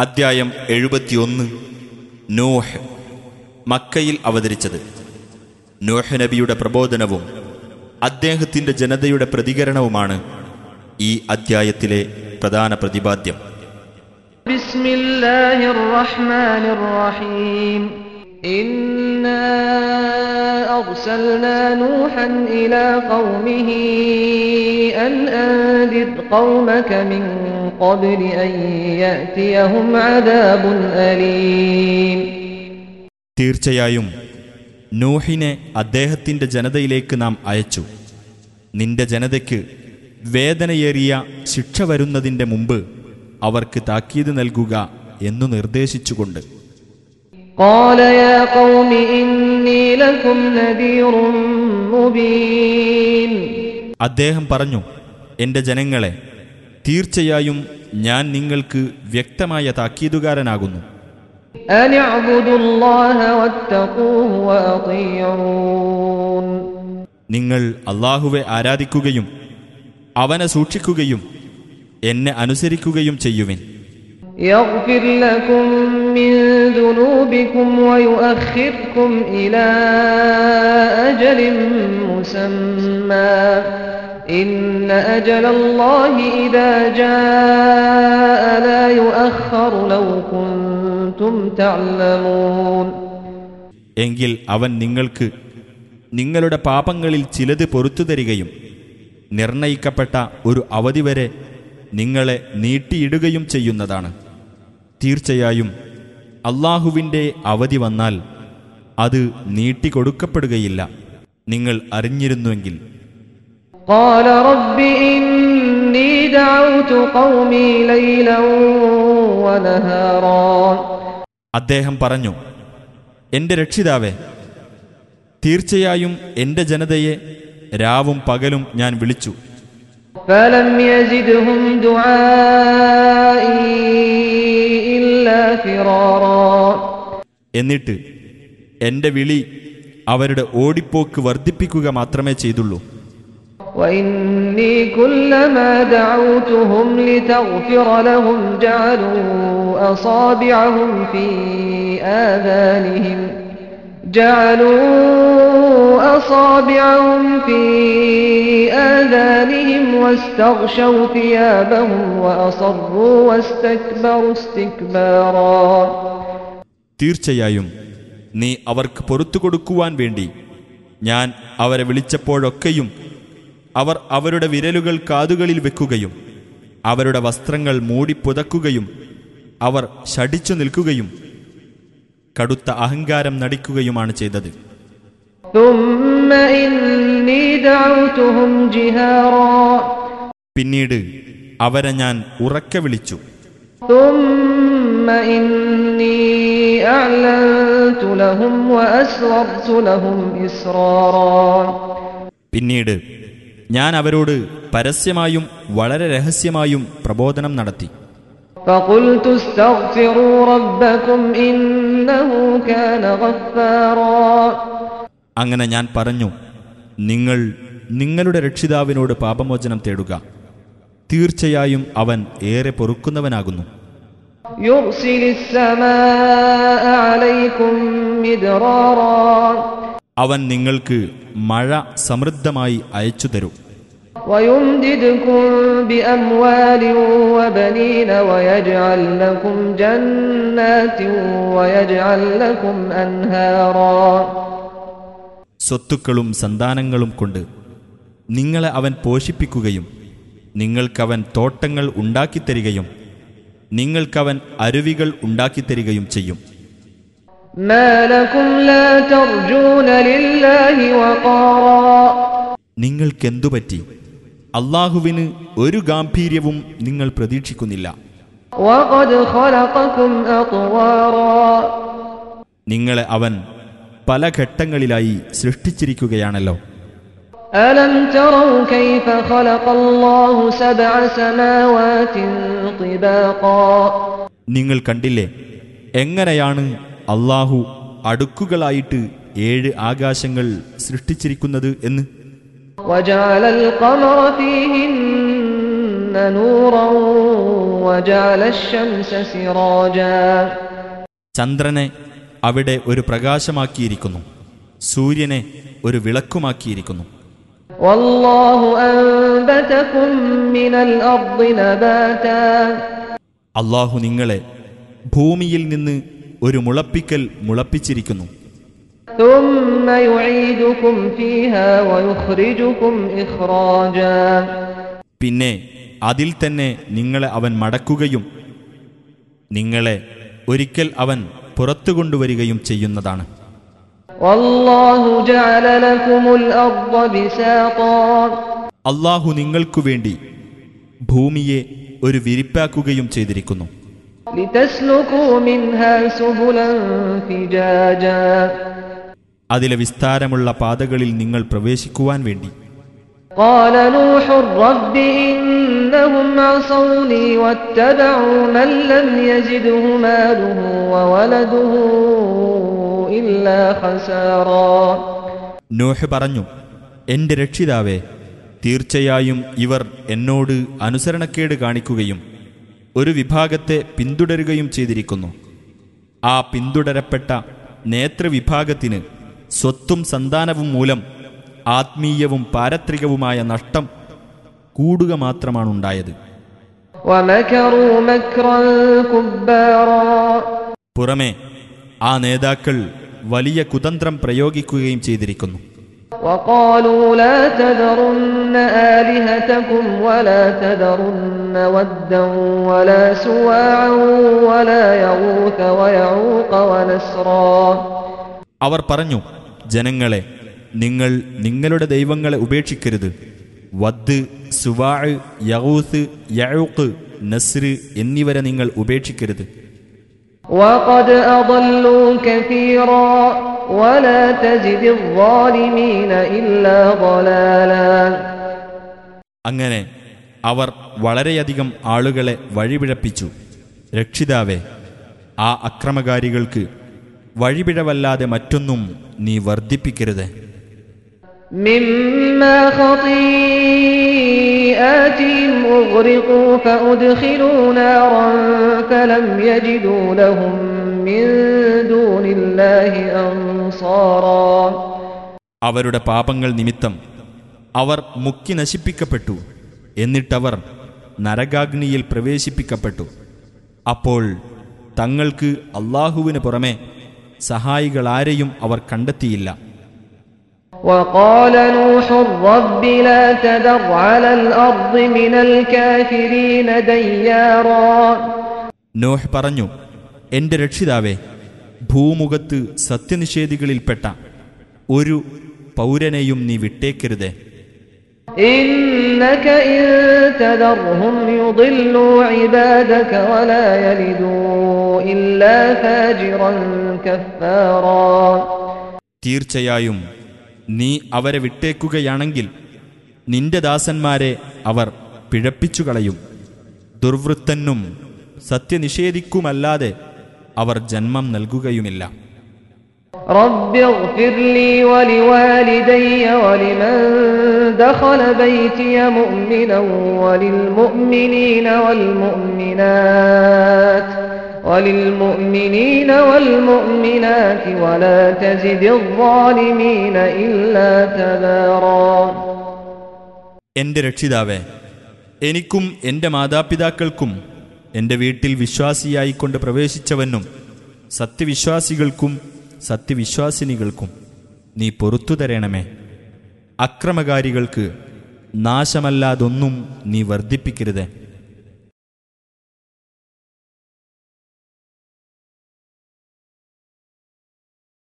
അദ്ധ്യായം എഴുപത്തിയൊന്ന്. നൂഹ്. മക്കയിൽ അവതരിച്ചത്. നൂഹ് നബിയുടെ പ്രബോധനവും അദ്ദേഹത്തിന്റെ ജനതയുടെ പ്രതികരണവുമാണ് ഈ അദ്ധ്യായത്തിലെ പ്രധാന പ്രതിപാദ്യം. ഇന്ന الله الرحمن الرحيم إنا أرسلنا نوحا إلى قومه أن أنذر قومك من قبل أن يأتيهم عذاب أليم തീർച്ചയായും നോഹിനെ അദ്ദേഹത്തിന്റെ ജനതയിലേക്ക് നാം അയച്ചു നിന്റെ ജനതയ്ക്ക് വേദനയേറിയ ശിക്ഷ വരുന്നതിന്റെ മുമ്പ് അവർക്ക് താക്കീത് നൽകുക എന്നു നിർദ്ദേശിച്ചുകൊണ്ട് قال يا قوم إني لكم نذير مبين അദ്ദേഹം പറഞ്ഞു എന്റെ ജനങ്ങളെ തീർച്ചയായും ഞാൻ നിങ്ങൾക്ക് വ്യക്തമായ താക്കീതുകാരനാകുന്നു أن اعبدوا الله واتقوه وأطيعون നിങ്ങൾ അള്ളാഹുവെ ആരാധിക്കുകയും അവനെ സൂക്ഷിക്കുകയും എന്നെ അനുസരിക്കുകയും ചെയ്യുവിൻ يغفر لكم من ذنوبكم ويؤخركم إلى أجل مسمى إن أجل الله إذا جاء لا يؤخر لو كنتم تعلمون എങ്കിൽ അവൻ നിങ്ങൾക്ക് നിങ്ങളുടെ പാപങ്ങളിൽ ചിലത് പൊറത്തു തരികയും നിർണയിക്കപ്പെട്ട ഒരു അവധി വരെ നിങ്ങളെ നീട്ടിയിടുകയും ചെയ്യുന്നതാണ് തീർച്ചയായും അള്ളാഹുവിൻ്റെ അവധി വന്നാൽ അത് നീട്ടിക്കൊടുക്കപ്പെടുകയില്ല നിങ്ങൾ അറിഞ്ഞിരുന്നുവെങ്കിൽ قال رب إني دعوت قومي ليلا ونهارا അദ്ദേഹം പറഞ്ഞു എന്റെ രക്ഷിതാവേ തീർച്ചയായും എന്റെ ജനതയെ രാവും പകലും ഞാൻ വിളിച്ചു فلم يزدهم دعائي إلا فرارا എന്നിട്ട് എന്റെ വിളി അവരുടെ ഓടിപ്പോക്ക് വർദ്ധിപ്പിക്കുക മാത്രമേ ചെയ്തുള്ളൂ وإني كلما دعوتهم لتغفر لهم جعلوا أصابعهم في آذانهم جعلوا أصابعهم في آذانهم واستغشوا ثيابهم وأصروا واستكبروا استكبارا തീർച്ചയായും നീ അവർക്ക് പൊറത്തു കൊടുക്കുവാൻ വേണ്ടി ഞാൻ അവരെ വിളിച്ചപ്പോഴൊക്കെയും അവർ അവരുടെ വിരലുകൾ കാതുകളിൽ വെക്കുകയും അവരുടെ വസ്ത്രങ്ങൾ മൂടിപ്പുതക്കുകയും അവർ ഷടിച്ചു നിൽക്കുകയും കടുത്ത അഹങ്കാരം നടിക്കുകയുമാണ് ചെയ്തത്. പിന്നീട് അവരെ ഞാൻ ഉറക്കെ വിളിച്ചു. പിന്നീട് ഞാൻ അവരോട് പരസ്യമായും വളരെ രഹസ്യമായും പ്രബോധനം നടത്തി. അങ്ങനെ ഞാൻ പറഞ്ഞു നിങ്ങൾ നിങ്ങളുടെ രക്ഷിതാവിനോട് പാപമോചനം തേടുക. തീർച്ചയായും അവൻ ഏറെ പൊറുക്കുന്നവനാകുന്നു. യുർസിലിസ്സമാഅ അലൈക്കും മിദ്റാറാ. അവൻ നിങ്ങൾക്ക് മഴ സമൃദ്ധമായി അയച്ചു തരും. സ്വത്തുക്കളും സന്താനങ്ങളും കൊണ്ട് നിങ്ങളെ അവൻ പോഷിപ്പിക്കുകയും നിങ്ങൾക്കവൻ തോട്ടങ്ങൾ ഉണ്ടാക്കിത്തരികയും നിങ്ങൾക്കവൻ അരുവികൾ ഉണ്ടാക്കിത്തരികയും ചെയ്യും. നിങ്ങൾക്കെന്തുപറ്റി? അള്ളാഹുവിന് ഒരു ഗാംഭീര്യവും നിങ്ങൾ പ്രതീക്ഷിക്കുന്നില്ല. നിങ്ങളെ അവൻ പല ഘട്ടങ്ങളിലായി സൃഷ്ടിച്ചിരിക്കുകയാണല്ലോ. അലം കൈഫ ഖലഖല്ലാഹു സമാവാതിൻ നിങ്ങൾ കണ്ടില്ലേ? എങ്ങനെയാണ് അള്ളാഹു അടുക്കുകളായിട്ട് ഏഴ് ആകാശങ്ങൾ സൃഷ്ടിച്ചിരിക്കുന്നത് എന്ന്. ചന്ദ്രനെ അവിടെ ഒരു പ്രകാശമാക്കിയിരിക്കുന്നു. സൂര്യനെ ഒരു വിളക്കുമാക്കിയിരിക്കുന്നു. അള്ളാഹു നിങ്ങളെ ഭൂമിയിൽ നിന്ന് ഒരു മുളപ്പിക്കൽ മുളപ്പിച്ചിരിക്കുന്നു. പിന്നെ അതിൽ തന്നെ നിങ്ങളെ അവൻ മടക്കുകയും നിങ്ങളെ ഒരിക്കൽ അവൻ പുറത്തു കൊണ്ടുവരികയും ചെയ്യുന്നതാണ്. അള്ളാഹു നിങ്ങൾക്കു വേണ്ടി ഭൂമിയെ ഒരു വിരിപ്പാക്കുകയും ചെയ്തിരിക്കുന്നു. അതിലെ വിസ്താരമുള്ള പാതകളിൽ നിങ്ങൾ പ്രവേശിക്കുവാൻ വേണ്ടി قال نوح رب إنهم عصوني واتبعوا من لم يزده ماله وولده إلا خسارا നോഹ് പറഞ്ഞു എന്റെ രക്ഷിതാവേ തീർച്ചയായും ഇവർ എന്നോട് അനുസരണക്കേട് കാണിക്കുകയും ഒരു വിഭാഗത്തെ പിന്തുടരുകയും ചെയ്തിരിക്കുന്നു. ആ പിന്തുടരപ്പെട്ട നേത്രവിഭാഗത്തിന് സ്വത്തും സന്താനവും മൂലം ആത്മീയവും പാരത്രികവുമായ നഷ്ടം കൂടുക മാത്രമാണുണ്ടായത്. പുറമെ ആ നേതാക്കൾ വലിയ കുതന്ത്രം പ്രയോഗിക്കുകയും ചെയ്തിരിക്കുന്നു. وقالوا لا تذرن آلهتكم ولا تذرن ودا ولا سواعا ولا يغوث ويعوق ونسرا അവർ പറഞ്ഞു ജനങ്ങളെ നിങ്ങൾ നിങ്ങളുടെ ദൈവങ്ങളെ ഉപേക്ഷിക്കരുത് വദ് സുവാഴ് യഹൂസ് യഴൂക്ക് നസ്ര് എന്നിവരെ നിങ്ങൾ ഉപേക്ഷിക്കരുത് وقد أضلوا كثيرا അങ്ങനെ അവർ വളരെയധികം ആളുകളെ വഴിപിഴപ്പിച്ചു. രക്ഷിതാവെ ആ അക്രമകാരികൾക്ക് വഴിപിഴവല്ലാതെ മറ്റൊന്നും നീ വർദ്ധിപ്പിക്കരുത് ും. خطيئاتهم أغرقوا فأدخلوا نارا فلم يجدوا لهم من دون الله أنصارا അവരുടെ പാപങ്ങൾ നിമിത്തം അവർ മുക്കി നശിപ്പിക്കപ്പെട്ടു എന്നിട്ടവർ നരകാഗ്നിയിൽ പ്രവേശിപ്പിക്കപ്പെട്ടു അപ്പോൾ തങ്ങൾക്ക് അള്ളാഹുവിന് പുറമെ സഹായികളാരെയും അവർ കണ്ടെത്തിയില്ല وقال نوح رب لا تذر على الأرض من الكافرين ديارا നോഹ് പറഞ്ഞു എന്റെ രക്ഷിതാവേ ഭൂമുഖത്ത് സത്യനിഷേധികളിൽപ്പെട്ട ഒരു പൗരനെയും നീ വിട്ടേക്കരുതേ. തീർച്ചയായും നീ അവരെ വിട്ടേക്കുകയാണെങ്കിൽ നിന്റെ ദാസന്മാരെ അവർ പിഴപ്പിച്ചു കളയും ദുർവൃത്തനും സത്യനിഷേധിക്കുമല്ലാതെ അവർ ജന്മം നൽകുകയുമില്ല رب اغفر لي ولوالدي ولمن دخل بيتي مؤمنا وللمؤمنين والمؤمنات وللمؤمنين والمؤمنات ولا تزد الظالمين إلا تبارا എന്റെ രക്ഷിതാവേ എനിക്കും എന്റെ മാതാപിതാക്കൾക്കും എന്റെ വീട്ടിൽ വിശ്വാസിയായിക്കൊണ്ട് പ്രവേശിച്ചവനും സത്യവിശ്വാസികൾക്കും സത്യവിശ്വാസിനികൾക്കും നീ പൊറത്തു തരണമേ. അക്രമകാരികൾക്ക് നാശമല്ലാതൊന്നും നീ വർദ്ധിപ്പിക്കരുതേ.